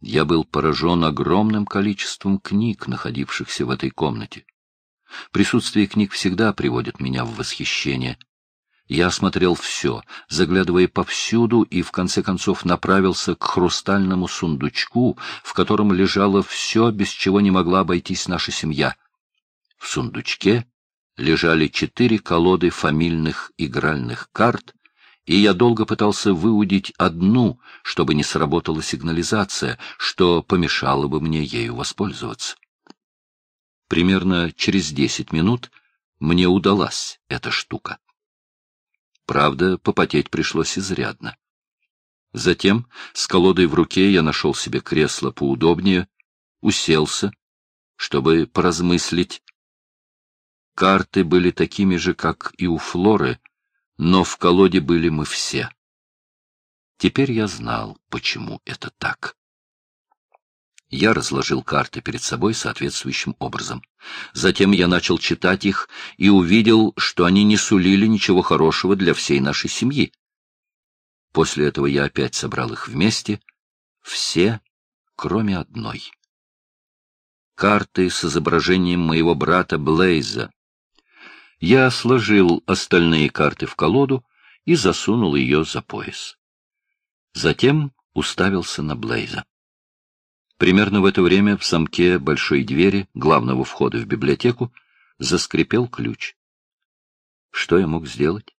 Я был поражен огромным количеством книг, находившихся в этой комнате. Присутствие книг всегда приводит меня в восхищение. Я осмотрел все, заглядывая повсюду, и в конце концов направился к хрустальному сундучку, в котором лежало все, без чего не могла обойтись наша семья. В сундучке лежали четыре колоды фамильных игральных карт, и я долго пытался выудить одну, чтобы не сработала сигнализация, что помешало бы мне ею воспользоваться. Примерно через десять минут мне удалась эта штука. Правда, попотеть пришлось изрядно. Затем, с колодой в руке, я нашел себе кресло поудобнее, уселся, чтобы поразмыслить. Карты были такими же, как и у Флоры, но в колоде были мы все. Теперь я знал, почему это так. Я разложил карты перед собой соответствующим образом. Затем я начал читать их и увидел, что они не сулили ничего хорошего для всей нашей семьи. После этого я опять собрал их вместе, все, кроме одной. Карты с изображением моего брата Блейза. Я сложил остальные карты в колоду и засунул ее за пояс. Затем уставился на Блейза. Примерно в это время в замке большой двери, главного входа в библиотеку, заскрипел ключ. Что я мог сделать?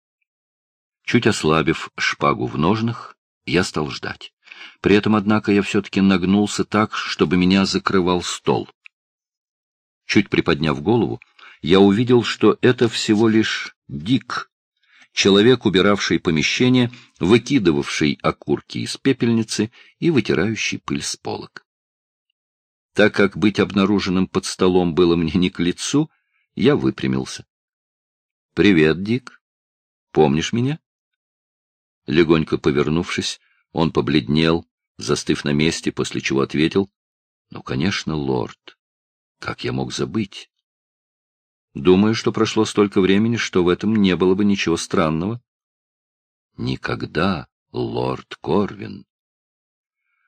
Чуть ослабив шпагу в ножнах, я стал ждать. При этом, однако, я все-таки нагнулся так, чтобы меня закрывал стол. Чуть приподняв голову, я увидел, что это всего лишь Дик, человек, убиравший помещение, выкидывавший окурки из пепельницы и вытирающий пыль с полок. Так как быть обнаруженным под столом было мне не к лицу, я выпрямился. — Привет, Дик. Помнишь меня? Легонько повернувшись, он побледнел, застыв на месте, после чего ответил. — Ну, конечно, лорд. Как я мог забыть? Думаю, что прошло столько времени, что в этом не было бы ничего странного. — Никогда, лорд Корвин.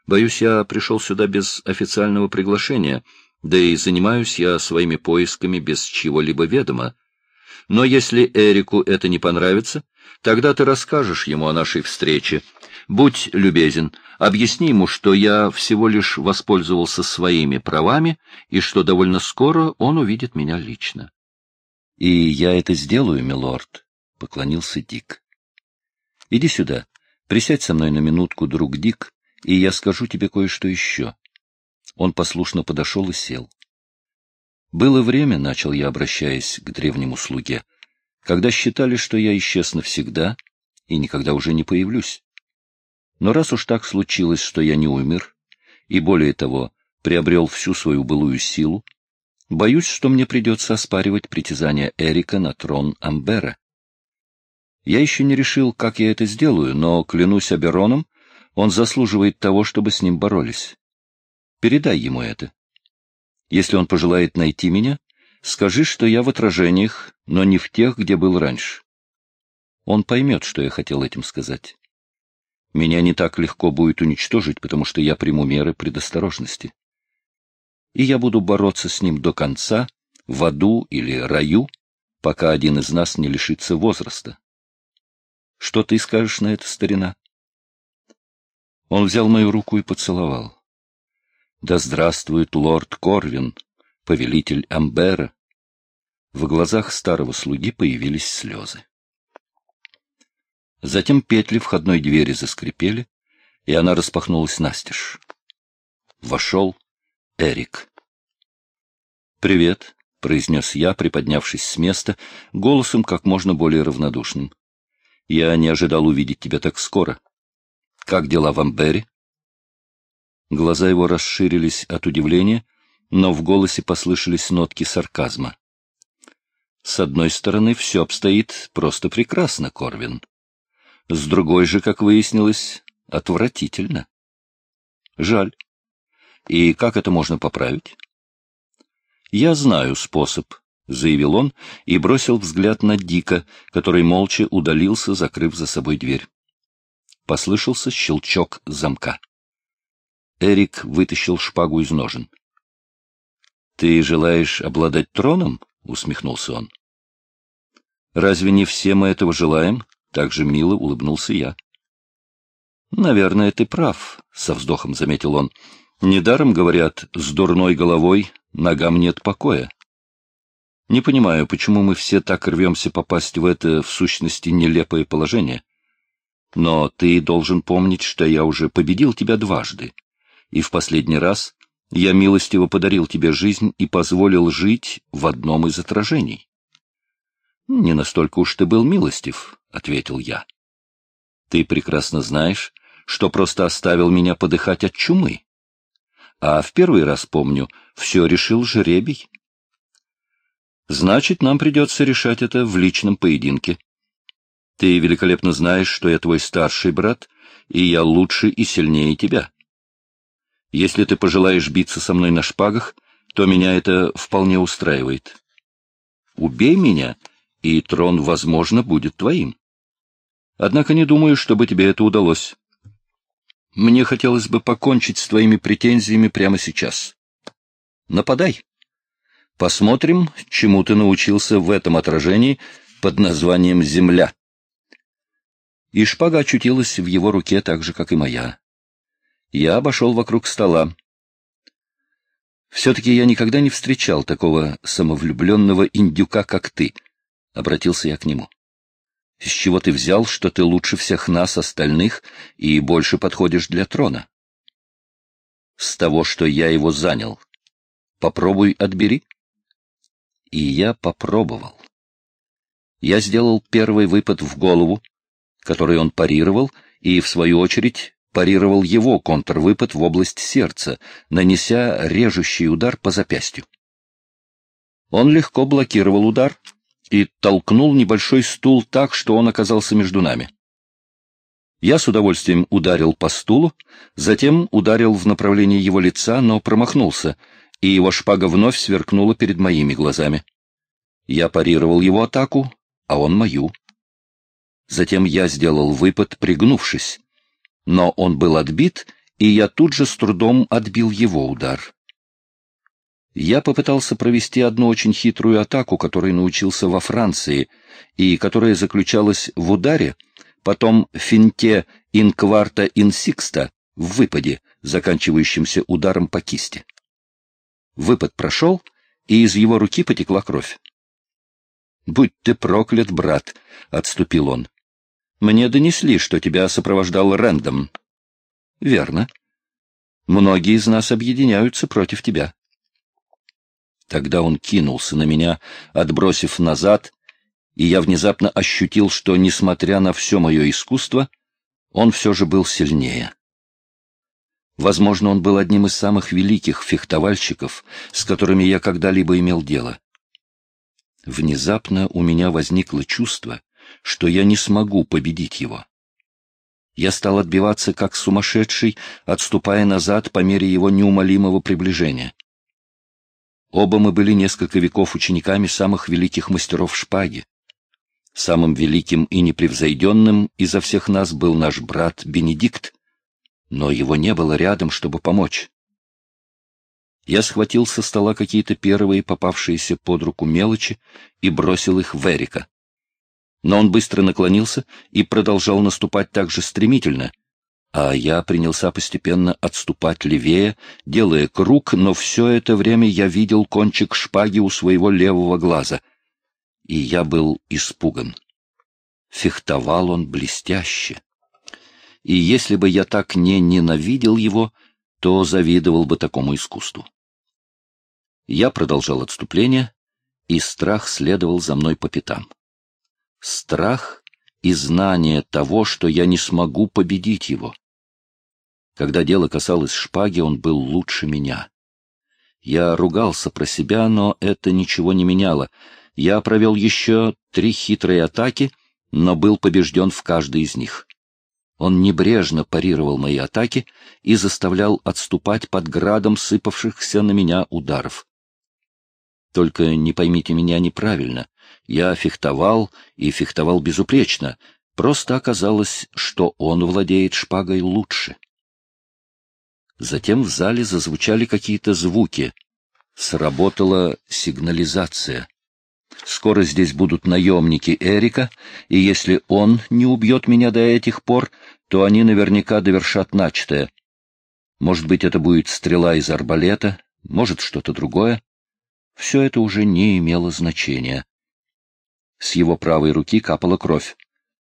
Боюсь, я пришел сюда без официального приглашения, да и занимаюсь я своими поисками без чего-либо ведома. Но если Эрику это не понравится, тогда ты расскажешь ему о нашей встрече. Будь любезен, объясни ему, что я всего лишь воспользовался своими правами и что довольно скоро он увидит меня лично. — И я это сделаю, милорд, — поклонился Дик. — Иди сюда, присядь со мной на минутку, друг Дик, и я скажу тебе кое-что еще. Он послушно подошел и сел. Было время, — начал я, обращаясь к древнему слуге, — когда считали, что я исчез навсегда и никогда уже не появлюсь. Но раз уж так случилось, что я не умер, и более того, приобрел всю свою былую силу, боюсь, что мне придется оспаривать притязания Эрика на трон Амбера. Я еще не решил, как я это сделаю, но, клянусь Абероном, он заслуживает того, чтобы с ним боролись. Передай ему это. Если он пожелает найти меня, скажи, что я в отражениях, но не в тех, где был раньше. Он поймет, что я хотел этим сказать. Меня не так легко будет уничтожить, потому что я приму меры предосторожности. И я буду бороться с ним до конца, в аду или раю, пока один из нас не лишится возраста. Что ты скажешь на это, старина? Он взял мою руку и поцеловал. Да здравствует лорд Корвин, повелитель Амбера. В глазах старого слуги появились слезы. Затем петли входной двери заскрипели, и она распахнулась настежь. Вошел Эрик. «Привет», — произнес я, приподнявшись с места, голосом как можно более равнодушным. «Я не ожидал увидеть тебя так скоро». Как дела в Амбере? Глаза его расширились от удивления, но в голосе послышались нотки сарказма. С одной стороны, все обстоит просто прекрасно, Корвин. С другой же, как выяснилось, отвратительно. Жаль. И как это можно поправить? Я знаю способ, — заявил он и бросил взгляд на Дика, который молча удалился, закрыв за собой дверь послышался щелчок замка. Эрик вытащил шпагу из ножен. — Ты желаешь обладать троном? — усмехнулся он. — Разве не все мы этого желаем? — так же мило улыбнулся я. — Наверное, ты прав, — со вздохом заметил он. — Недаром говорят, с дурной головой ногам нет покоя. Не понимаю, почему мы все так рвемся попасть в это, в сущности, нелепое положение. Но ты должен помнить, что я уже победил тебя дважды. И в последний раз я милостиво подарил тебе жизнь и позволил жить в одном из отражений. — Не настолько уж ты был милостив, — ответил я. — Ты прекрасно знаешь, что просто оставил меня подыхать от чумы. А в первый раз, помню, все решил жребий. Значит, нам придется решать это в личном поединке. Ты великолепно знаешь, что я твой старший брат, и я лучше и сильнее тебя. Если ты пожелаешь биться со мной на шпагах, то меня это вполне устраивает. Убей меня, и трон, возможно, будет твоим. Однако не думаю, чтобы тебе это удалось. Мне хотелось бы покончить с твоими претензиями прямо сейчас. Нападай. Посмотрим, чему ты научился в этом отражении под названием «Земля». И шпага очутилась в его руке так же, как и моя. Я обошел вокруг стола. «Все-таки я никогда не встречал такого самовлюбленного индюка, как ты», — обратился я к нему. «С чего ты взял, что ты лучше всех нас остальных и больше подходишь для трона?» «С того, что я его занял. Попробуй отбери». И я попробовал. Я сделал первый выпад в голову, который он парировал, и, в свою очередь, парировал его контрвыпад в область сердца, нанеся режущий удар по запястью. Он легко блокировал удар и толкнул небольшой стул так, что он оказался между нами. Я с удовольствием ударил по стулу, затем ударил в направлении его лица, но промахнулся — и его шпага вновь сверкнула перед моими глазами. Я парировал его атаку, а он мою. Затем я сделал выпад, пригнувшись. Но он был отбит, и я тут же с трудом отбил его удар. Я попытался провести одну очень хитрую атаку, которой научился во Франции, и которая заключалась в ударе, потом финте инкварта инсикста в выпаде, заканчивающемся ударом по кисти. Выпад прошел, и из его руки потекла кровь. — Будь ты проклят, брат! — отступил он. — Мне донесли, что тебя сопровождал Рэндом. — Верно. Многие из нас объединяются против тебя. Тогда он кинулся на меня, отбросив назад, и я внезапно ощутил, что, несмотря на все мое искусство, он все же был сильнее. Возможно, он был одним из самых великих фехтовальщиков, с которыми я когда-либо имел дело. Внезапно у меня возникло чувство, что я не смогу победить его. Я стал отбиваться как сумасшедший, отступая назад по мере его неумолимого приближения. Оба мы были несколько веков учениками самых великих мастеров шпаги. Самым великим и непревзойденным изо всех нас был наш брат Бенедикт, но его не было рядом, чтобы помочь. Я схватил со стола какие-то первые попавшиеся под руку мелочи и бросил их в Эрика. Но он быстро наклонился и продолжал наступать так же стремительно, а я принялся постепенно отступать левее, делая круг, но все это время я видел кончик шпаги у своего левого глаза, и я был испуган. Фехтовал он блестяще и если бы я так не ненавидел его, то завидовал бы такому искусству. Я продолжал отступление, и страх следовал за мной по пятам. Страх и знание того, что я не смогу победить его. Когда дело касалось шпаги, он был лучше меня. Я ругался про себя, но это ничего не меняло. Я провел еще три хитрые атаки, но был побежден в каждой из них. Он небрежно парировал мои атаки и заставлял отступать под градом сыпавшихся на меня ударов. Только не поймите меня неправильно. Я фехтовал и фехтовал безупречно. Просто оказалось, что он владеет шпагой лучше. Затем в зале зазвучали какие-то звуки. Сработала сигнализация. Скоро здесь будут наемники Эрика, и если он не убьет меня до этих пор, то они наверняка довершат начатое. Может быть, это будет стрела из арбалета, может, что-то другое. Все это уже не имело значения. С его правой руки капала кровь.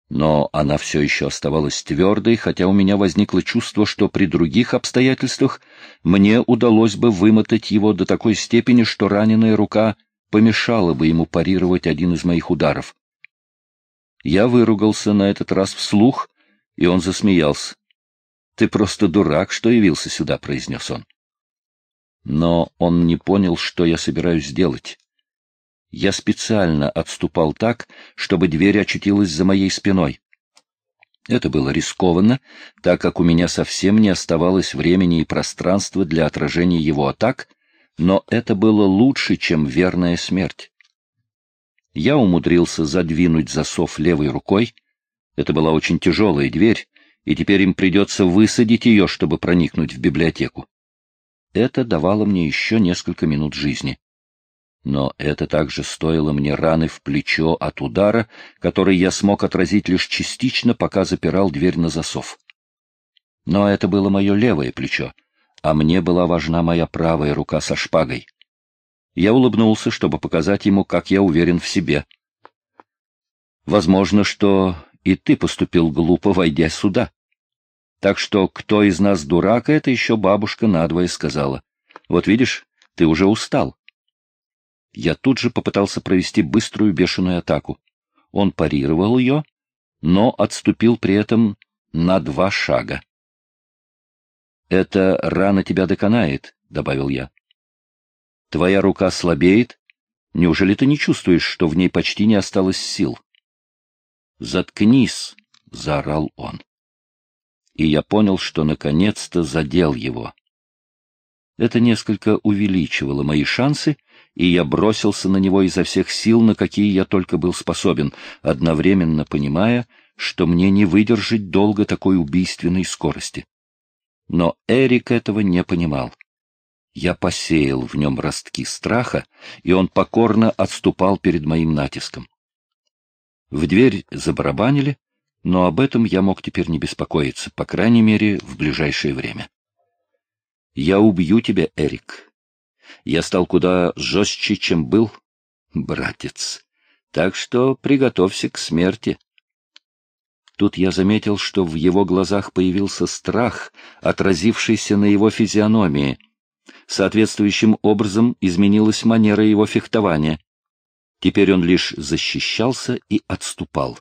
Но она все еще оставалась твердой, хотя у меня возникло чувство, что при других обстоятельствах мне удалось бы вымотать его до такой степени, что раненая рука помешала бы ему парировать один из моих ударов. Я выругался на этот раз вслух, и он засмеялся. — Ты просто дурак, что явился сюда, — произнес он. Но он не понял, что я собираюсь делать. Я специально отступал так, чтобы дверь очутилась за моей спиной. Это было рискованно, так как у меня совсем не оставалось времени и пространства для отражения его атак, но это было лучше, чем верная смерть. Я умудрился задвинуть засов левой рукой. Это была очень тяжелая дверь, и теперь им придется высадить ее, чтобы проникнуть в библиотеку. Это давало мне еще несколько минут жизни. Но это также стоило мне раны в плечо от удара, который я смог отразить лишь частично, пока запирал дверь на засов. Но это было мое левое плечо, а мне была важна моя правая рука со шпагой. Я улыбнулся, чтобы показать ему, как я уверен в себе. Возможно, что и ты поступил глупо, войдя сюда. Так что кто из нас дурак, это еще бабушка надвое сказала. Вот видишь, ты уже устал. Я тут же попытался провести быструю бешеную атаку. Он парировал ее, но отступил при этом на два шага. «Это рано тебя доконает», — добавил я. «Твоя рука слабеет. Неужели ты не чувствуешь, что в ней почти не осталось сил?» «Заткнись», — заорал он. И я понял, что наконец-то задел его. Это несколько увеличивало мои шансы, и я бросился на него изо всех сил, на какие я только был способен, одновременно понимая, что мне не выдержать долго такой убийственной скорости. Но Эрик этого не понимал. Я посеял в нем ростки страха, и он покорно отступал перед моим натиском. В дверь забарабанили, но об этом я мог теперь не беспокоиться, по крайней мере, в ближайшее время. «Я убью тебя, Эрик», я стал куда жестче, чем был, братец. Так что приготовься к смерти. Тут я заметил, что в его глазах появился страх, отразившийся на его физиономии. Соответствующим образом изменилась манера его фехтования. Теперь он лишь защищался и отступал.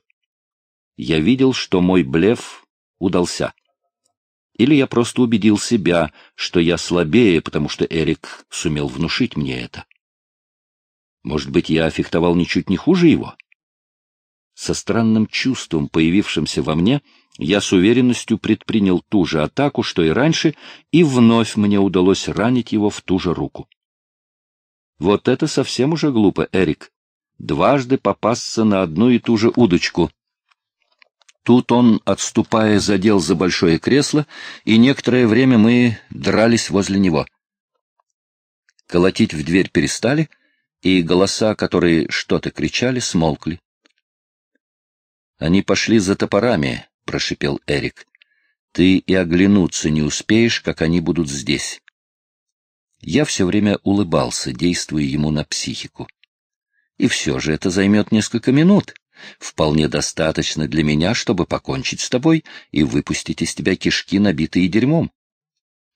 Я видел, что мой блеф удался. Или я просто убедил себя, что я слабее, потому что Эрик сумел внушить мне это. Может быть, я фехтовал ничуть не хуже его? Со странным чувством, появившимся во мне, я с уверенностью предпринял ту же атаку, что и раньше, и вновь мне удалось ранить его в ту же руку. Вот это совсем уже глупо, Эрик. Дважды попасться на одну и ту же удочку. Тут он, отступая, задел за большое кресло, и некоторое время мы дрались возле него. Колотить в дверь перестали, и голоса, которые что-то кричали, смолкли. «Они пошли за топорами», — прошипел Эрик. «Ты и оглянуться не успеешь, как они будут здесь». Я все время улыбался, действуя ему на психику. И все же это займет несколько минут вполне достаточно для меня, чтобы покончить с тобой и выпустить из тебя кишки, набитые дерьмом.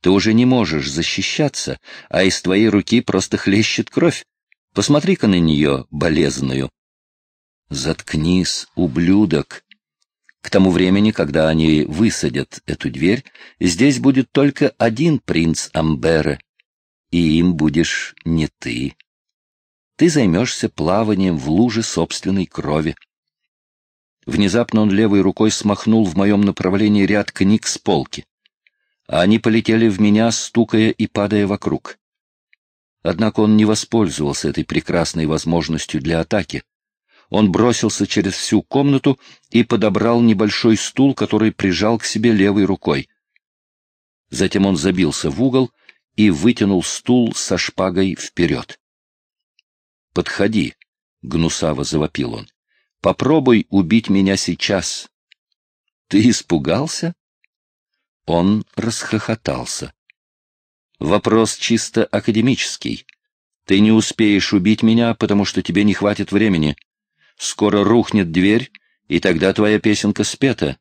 Ты уже не можешь защищаться, а из твоей руки просто хлещет кровь. Посмотри-ка на нее, болезную. Заткнись, ублюдок. К тому времени, когда они высадят эту дверь, здесь будет только один принц Амбера, и им будешь не ты. Ты займешься плаванием в луже собственной крови. Внезапно он левой рукой смахнул в моем направлении ряд книг с полки. А они полетели в меня, стукая и падая вокруг. Однако он не воспользовался этой прекрасной возможностью для атаки. Он бросился через всю комнату и подобрал небольшой стул, который прижал к себе левой рукой. Затем он забился в угол и вытянул стул со шпагой вперед. «Подходи», — гнусаво завопил он. «Попробуй убить меня сейчас». «Ты испугался?» Он расхохотался. «Вопрос чисто академический. Ты не успеешь убить меня, потому что тебе не хватит времени. Скоро рухнет дверь, и тогда твоя песенка спета».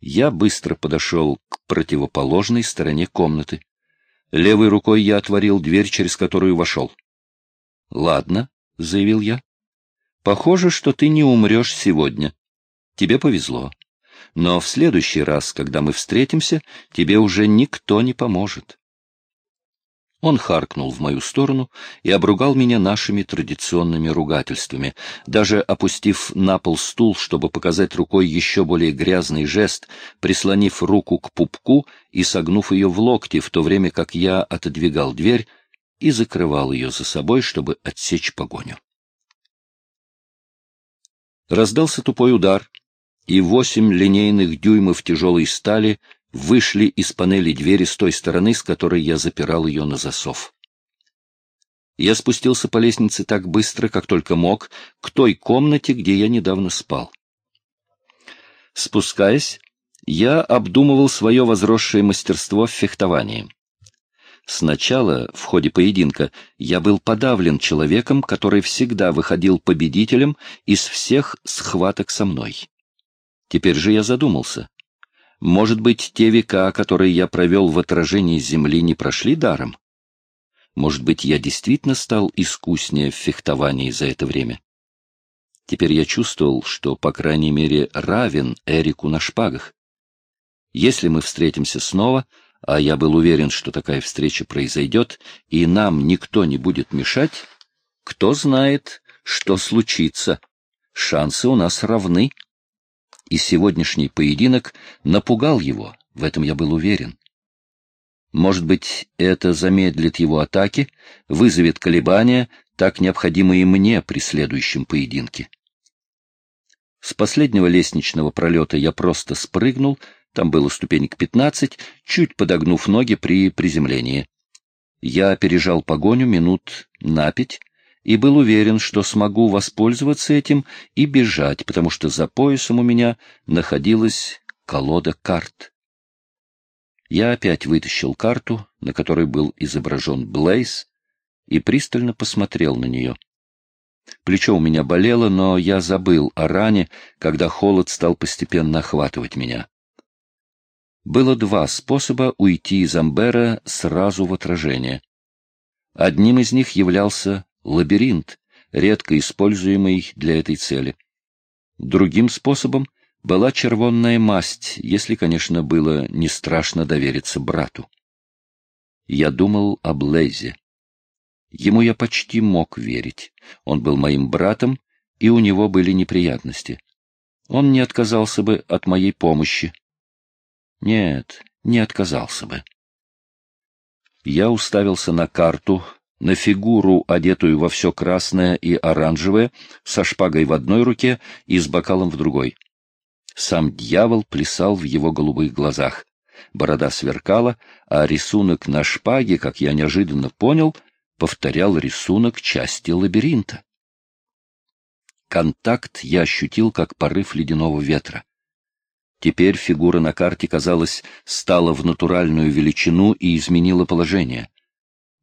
Я быстро подошел к противоположной стороне комнаты. Левой рукой я отворил дверь, через которую вошел. — Ладно, — заявил я. — Похоже, что ты не умрешь сегодня. Тебе повезло. Но в следующий раз, когда мы встретимся, тебе уже никто не поможет. Он харкнул в мою сторону и обругал меня нашими традиционными ругательствами. Даже опустив на пол стул, чтобы показать рукой еще более грязный жест, прислонив руку к пупку и согнув ее в локте, в то время как я отодвигал дверь и закрывал ее за собой, чтобы отсечь погоню. Раздался тупой удар, и восемь линейных дюймов тяжелой стали вышли из панели двери с той стороны, с которой я запирал ее на засов. Я спустился по лестнице так быстро, как только мог, к той комнате, где я недавно спал. Спускаясь, я обдумывал свое возросшее мастерство в фехтовании. Сначала, в ходе поединка, я был подавлен человеком, который всегда выходил победителем из всех схваток со мной. Теперь же я задумался. Может быть, те века, которые я провел в отражении земли, не прошли даром? Может быть, я действительно стал искуснее в фехтовании за это время? Теперь я чувствовал, что, по крайней мере, равен Эрику на шпагах. Если мы встретимся снова, а я был уверен, что такая встреча произойдет, и нам никто не будет мешать, кто знает, что случится. Шансы у нас равны и сегодняшний поединок напугал его, в этом я был уверен. Может быть, это замедлит его атаки, вызовет колебания, так необходимые мне при следующем поединке. С последнего лестничного пролета я просто спрыгнул, там было ступенек пятнадцать, чуть подогнув ноги при приземлении. Я опережал погоню минут на пять, и был уверен, что смогу воспользоваться этим и бежать, потому что за поясом у меня находилась колода карт. Я опять вытащил карту, на которой был изображен Блейз, и пристально посмотрел на нее. Плечо у меня болело, но я забыл о ране, когда холод стал постепенно охватывать меня. Было два способа уйти из Амбера сразу в отражение. Одним из них являлся лабиринт, редко используемый для этой цели. Другим способом была червонная масть, если, конечно, было не страшно довериться брату. Я думал об Лейзе. Ему я почти мог верить. Он был моим братом, и у него были неприятности. Он не отказался бы от моей помощи. Нет, не отказался бы. Я уставился на карту, на фигуру, одетую во все красное и оранжевое, со шпагой в одной руке и с бокалом в другой. Сам дьявол плясал в его голубых глазах. Борода сверкала, а рисунок на шпаге, как я неожиданно понял, повторял рисунок части лабиринта. Контакт я ощутил, как порыв ледяного ветра. Теперь фигура на карте, казалось, стала в натуральную величину и изменила положение.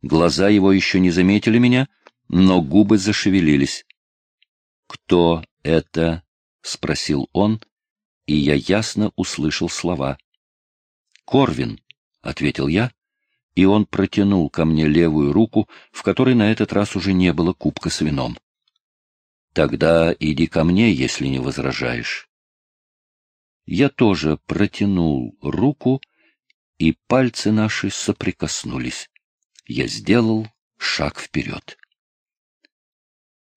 Глаза его еще не заметили меня, но губы зашевелились. «Кто это?» — спросил он, и я ясно услышал слова. «Корвин», — ответил я, и он протянул ко мне левую руку, в которой на этот раз уже не было кубка с вином. «Тогда иди ко мне, если не возражаешь». Я тоже протянул руку, и пальцы наши соприкоснулись я сделал шаг вперед.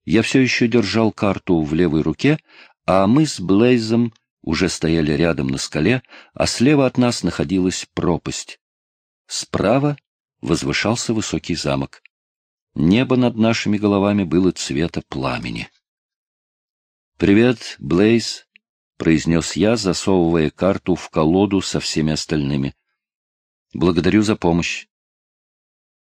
Я все еще держал карту в левой руке, а мы с Блейзом уже стояли рядом на скале, а слева от нас находилась пропасть. Справа возвышался высокий замок. Небо над нашими головами было цвета пламени. «Привет, Блейз», — произнес я, засовывая карту в колоду со всеми остальными. Благодарю за помощь.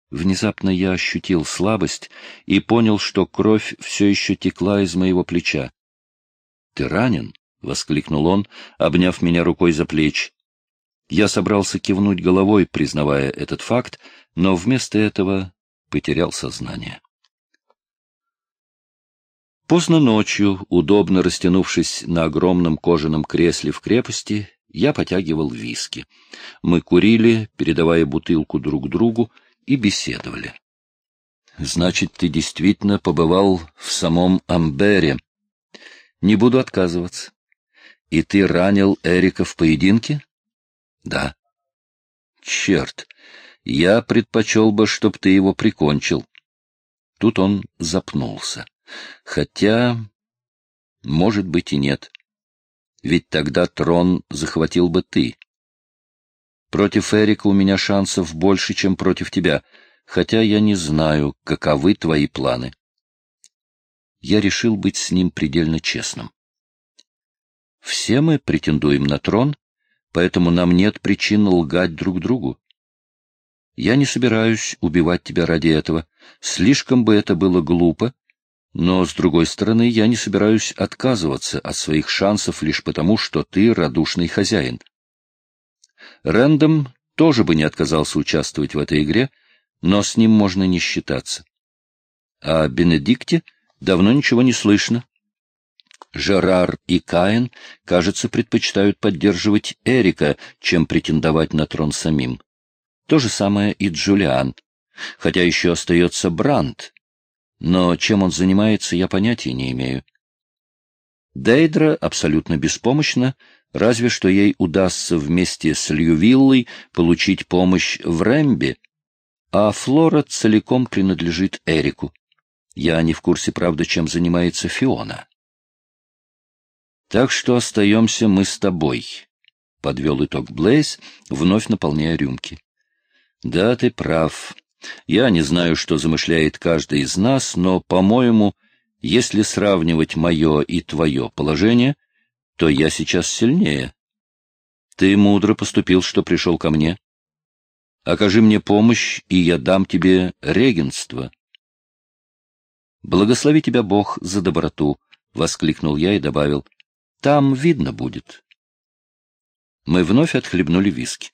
Внезапно я ощутил слабость и понял, что кровь все еще текла из моего плеча. — Ты ранен? — воскликнул он, обняв меня рукой за плечи. Я собрался кивнуть головой, признавая этот факт, но вместо этого потерял сознание. Поздно ночью, удобно растянувшись на огромном кожаном кресле в крепости, я потягивал виски. Мы курили, передавая бутылку друг другу, и беседовали. «Значит, ты действительно побывал в самом Амбере?» «Не буду отказываться». «И ты ранил Эрика в поединке?» «Да». «Черт, я предпочел бы, чтоб ты его прикончил». Тут он запнулся. Хотя, может быть и нет. Ведь тогда трон захватил бы ты. Против Эрика у меня шансов больше, чем против тебя, хотя я не знаю, каковы твои планы. Я решил быть с ним предельно честным. Все мы претендуем на трон, поэтому нам нет причин лгать друг другу. Я не собираюсь убивать тебя ради этого. Слишком бы это было глупо, но, с другой стороны, я не собираюсь отказываться от своих шансов лишь потому, что ты радушный хозяин. Рэндом тоже бы не отказался участвовать в этой игре, но с ним можно не считаться. А Бенедикте давно ничего не слышно. Жерар и Каин, кажется, предпочитают поддерживать Эрика, чем претендовать на трон самим. То же самое и Джулиан. Хотя еще остается Брандт, но чем он занимается, я понятия не имею. Дейдра абсолютно беспомощна, разве что ей удастся вместе с Льювиллой получить помощь в Рэмбе, а Флора целиком принадлежит Эрику. Я не в курсе, правда, чем занимается Фиона. Так что остаемся мы с тобой, — подвел итог Блейз, вновь наполняя рюмки. Да, ты прав. Я не знаю, что замышляет каждый из нас, но, по-моему, если сравнивать мое и твое положение, то я сейчас сильнее. Ты мудро поступил, что пришел ко мне. Окажи мне помощь, и я дам тебе регенство. Благослови тебя Бог за доброту, — воскликнул я и добавил. Там видно будет. Мы вновь отхлебнули виски.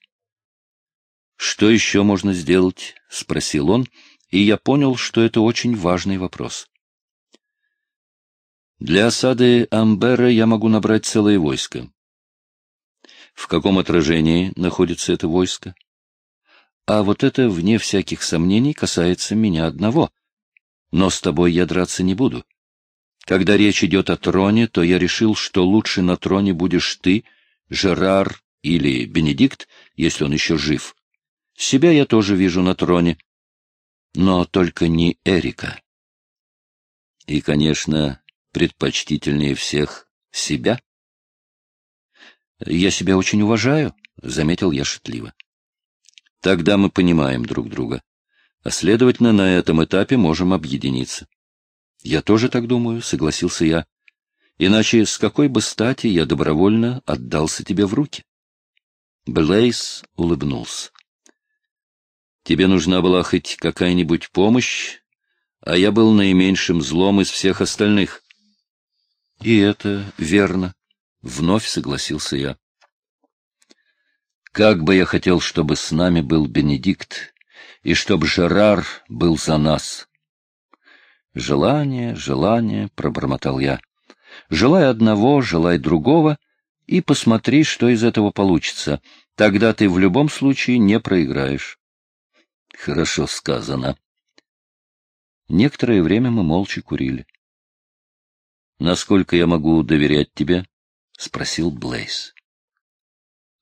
«Что еще можно сделать?» — спросил он, и я понял, что это очень важный вопрос. «Для осады Амбера я могу набрать целое войско». «В каком отражении находится это войско?» «А вот это, вне всяких сомнений, касается меня одного. Но с тобой я драться не буду. Когда речь идет о троне, то я решил, что лучше на троне будешь ты, Жерар или Бенедикт, если он еще жив» Себя я тоже вижу на троне, но только не Эрика. И, конечно, предпочтительнее всех себя. Я себя очень уважаю, — заметил я шутливо. Тогда мы понимаем друг друга, а, следовательно, на этом этапе можем объединиться. Я тоже так думаю, — согласился я. Иначе с какой бы стати я добровольно отдался тебе в руки? Блейз улыбнулся. Тебе нужна была хоть какая-нибудь помощь, а я был наименьшим злом из всех остальных. — И это верно, — вновь согласился я. Как бы я хотел, чтобы с нами был Бенедикт, и чтобы Жерар был за нас. Желание, желание, — пробормотал я. Желай одного, желай другого, и посмотри, что из этого получится. Тогда ты в любом случае не проиграешь. Хорошо сказано. Некоторое время мы молча курили. «Насколько я могу доверять тебе?» — спросил Блейз.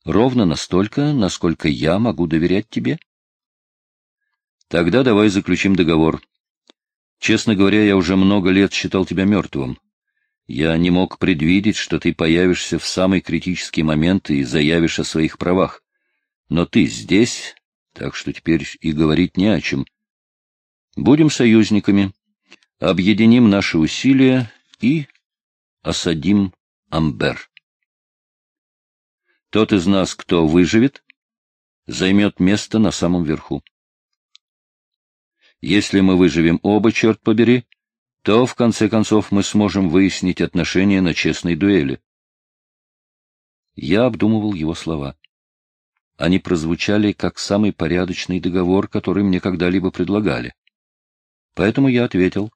«Ровно настолько, насколько я могу доверять тебе». «Тогда давай заключим договор. Честно говоря, я уже много лет считал тебя мертвым. Я не мог предвидеть, что ты появишься в самый критический момент и заявишь о своих правах. Но ты здесь, так что теперь и говорить не о чем. Будем союзниками, объединим наши усилия и осадим Амбер. Тот из нас, кто выживет, займет место на самом верху. Если мы выживем оба, черт побери, то, в конце концов, мы сможем выяснить отношения на честной дуэли. Я обдумывал его слова. Они прозвучали как самый порядочный договор, который мне когда-либо предлагали. Поэтому я ответил,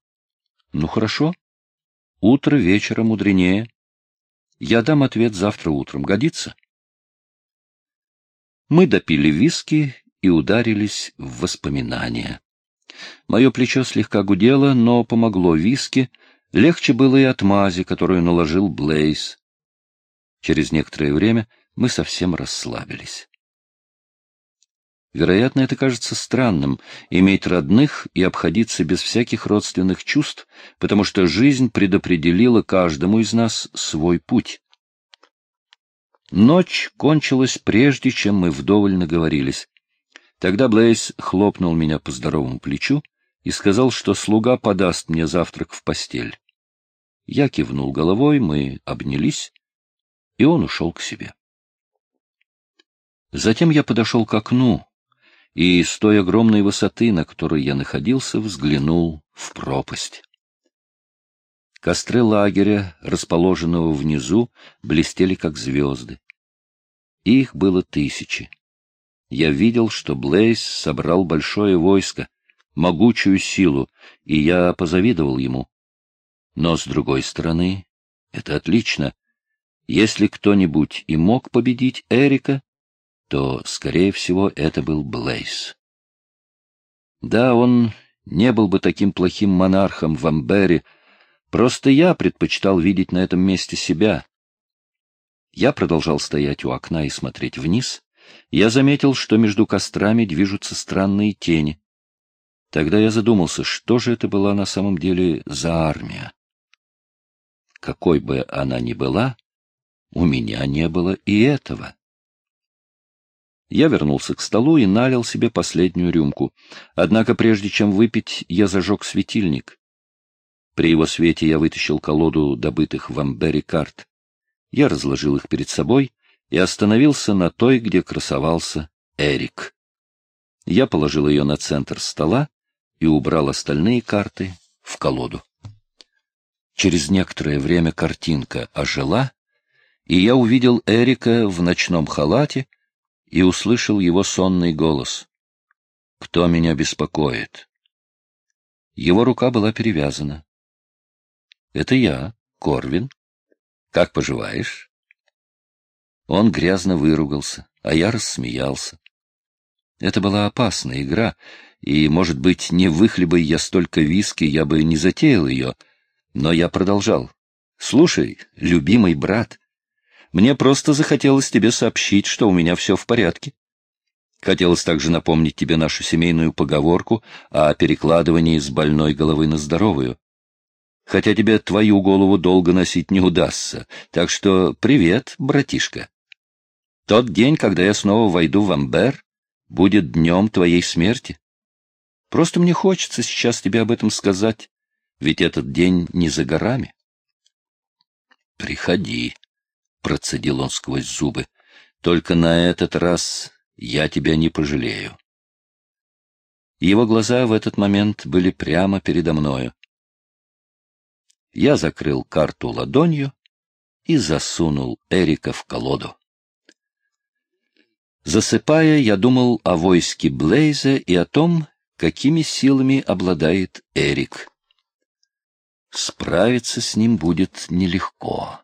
ну хорошо, утро вечера мудренее. Я дам ответ завтра утром. Годится? Мы допили виски и ударились в воспоминания. Мое плечо слегка гудело, но помогло виски. Легче было и от мази, которую наложил Блейз. Через некоторое время мы совсем расслабились. Вероятно, это кажется странным — иметь родных и обходиться без всяких родственных чувств, потому что жизнь предопределила каждому из нас свой путь. Ночь кончилась прежде, чем мы вдоволь наговорились. Тогда Блейз хлопнул меня по здоровому плечу и сказал, что слуга подаст мне завтрак в постель. Я кивнул головой, мы обнялись, и он ушел к себе. Затем я подошел к окну и с той огромной высоты, на которой я находился, взглянул в пропасть. Костры лагеря, расположенного внизу, блестели как звезды. Их было тысячи я видел, что Блейз собрал большое войско, могучую силу, и я позавидовал ему. Но, с другой стороны, это отлично. Если кто-нибудь и мог победить Эрика, то, скорее всего, это был Блейз. Да, он не был бы таким плохим монархом в Амбере, просто я предпочитал видеть на этом месте себя. Я продолжал стоять у окна и смотреть вниз, я заметил, что между кострами движутся странные тени. Тогда я задумался, что же это была на самом деле за армия. Какой бы она ни была, у меня не было и этого. Я вернулся к столу и налил себе последнюю рюмку. Однако прежде чем выпить, я зажег светильник. При его свете я вытащил колоду добытых в Амбере карт. Я разложил их перед собой и остановился на той, где красовался Эрик. Я положил ее на центр стола и убрал остальные карты в колоду. Через некоторое время картинка ожила, и я увидел Эрика в ночном халате и услышал его сонный голос. «Кто меня беспокоит?» Его рука была перевязана. «Это я, Корвин. Как поживаешь?» Он грязно выругался, а я рассмеялся. Это была опасная игра, и, может быть, не выхлебай я столько виски, я бы не затеял ее, но я продолжал. «Слушай, любимый брат, мне просто захотелось тебе сообщить, что у меня все в порядке. Хотелось также напомнить тебе нашу семейную поговорку о перекладывании с больной головы на здоровую. Хотя тебе твою голову долго носить не удастся, так что привет, братишка. Тот день, когда я снова войду в Амбер, будет днем твоей смерти. Просто мне хочется сейчас тебе об этом сказать, ведь этот день не за горами. — Приходи, — процедил он сквозь зубы, — только на этот раз я тебя не пожалею. Его глаза в этот момент были прямо передо мною. Я закрыл карту ладонью и засунул Эрика в колоду. Засыпая, я думал о войске Блейза и о том, какими силами обладает Эрик. Справиться с ним будет нелегко.